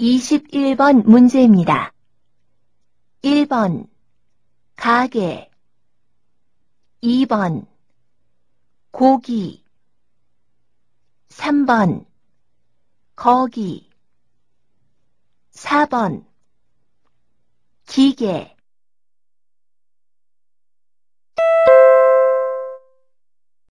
21번 문제입니다. 1번 가게. 2번 고기. 3번 거기. 4번 기계.